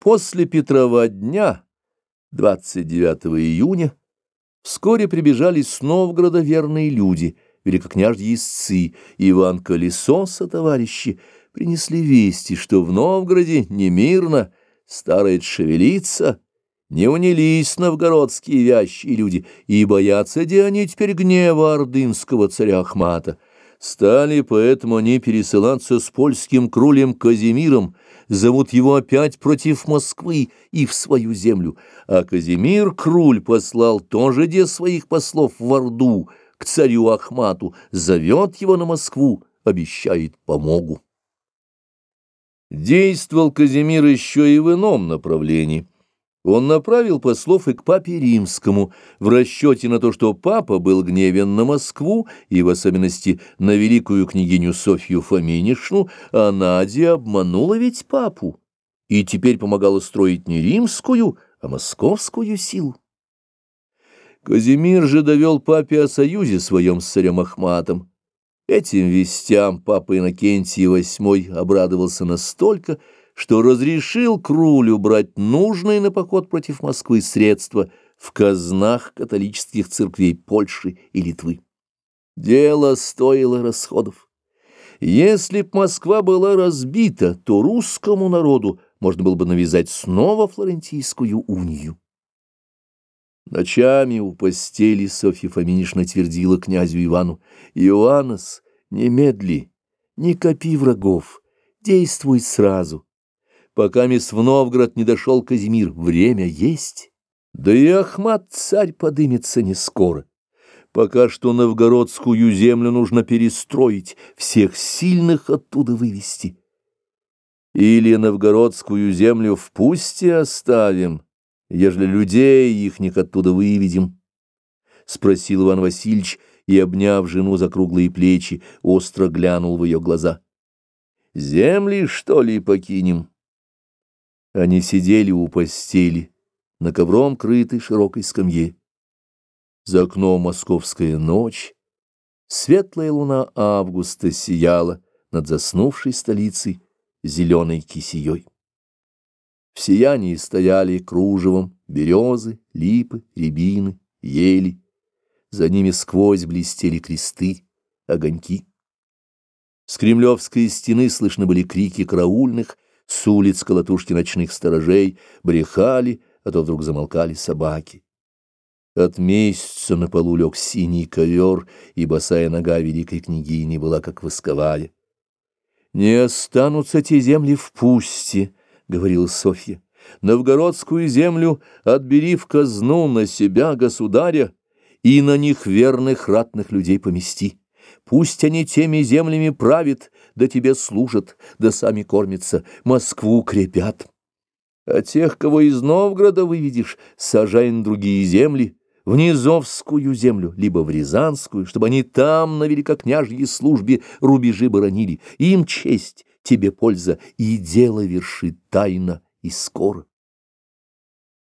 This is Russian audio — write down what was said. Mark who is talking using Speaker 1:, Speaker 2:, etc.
Speaker 1: После Петрова дня, 29 июня, вскоре прибежали с Новгорода верные люди, великокняжьи истцы, Иван Колесо со товарищи, принесли вести, что в Новгороде немирно, старает шевелиться, не унились новгородские вящие люди, и боятся, где они теперь гнева ордынского царя Ахмата. Стали поэтому они пересылаться с польским крулем Казимиром, зовут его опять против Москвы и в свою землю, а Казимир Круль послал тоже де своих послов в Орду к царю Ахмату, зовет его на Москву, обещает помогу. Действовал Казимир еще и в ином направлении – он направил послов и к папе римскому в расчете на то, что папа был гневен на Москву и в особенности на великую княгиню Софью Фоминишну, а Надя обманула ведь папу и теперь помогала строить не римскую, а московскую силу. Казимир же довел папе о союзе своем с царем Ахматом. Этим вестям папа Иннокентий VIII обрадовался настолько, что разрешил Крулю брать нужные на поход против Москвы средства в казнах католических церквей Польши и Литвы. Дело стоило расходов. Если б Москва была разбита, то русскому народу можно было бы навязать снова Флорентийскую унию. Ночами у постели Софья Фоминишна твердила князю Ивану, «Иоаннос, немедли, не копи врагов, действуй сразу» пока мисс в Новгород не дошел Казимир. Время есть. Да и Ахмат царь подымется не скоро. Пока что новгородскую землю нужно перестроить, всех сильных оттуда вывести. Или новгородскую землю в пусте оставим, ежели людей ихних оттуда выведем? — спросил Иван Васильевич и, обняв жену за круглые плечи, остро глянул в ее глаза. — Земли, что ли, покинем? Они сидели у постели, на ковром крытой широкой скамье. За окном московская ночь, светлая луна августа сияла над заснувшей столицей зеленой кисеей. В сиянии стояли кружевом березы, липы, рябины, ели. За ними сквозь блестели кресты, огоньки. С кремлевской стены слышны были крики караульных — с улиц колотушки ночных сторожей брехали, а то вдруг замолкали собаки. От месяца на полу лег синий ковер, и босая нога великой княгини была как восковая. «Не останутся те земли в пусте», — говорила Софья. «Новгородскую землю отбери в казну на себя, государя, и на них верных ратных людей помести». Пусть они теми землями правят, да тебе служат, да сами кормятся, Москву крепят. А тех, кого из Новгорода выведешь, сажай на другие земли, в Низовскую землю, либо в Рязанскую, чтобы они там на великокняжьей службе рубежи боронили. Им честь, тебе польза, и дело вершит тайно и скоро.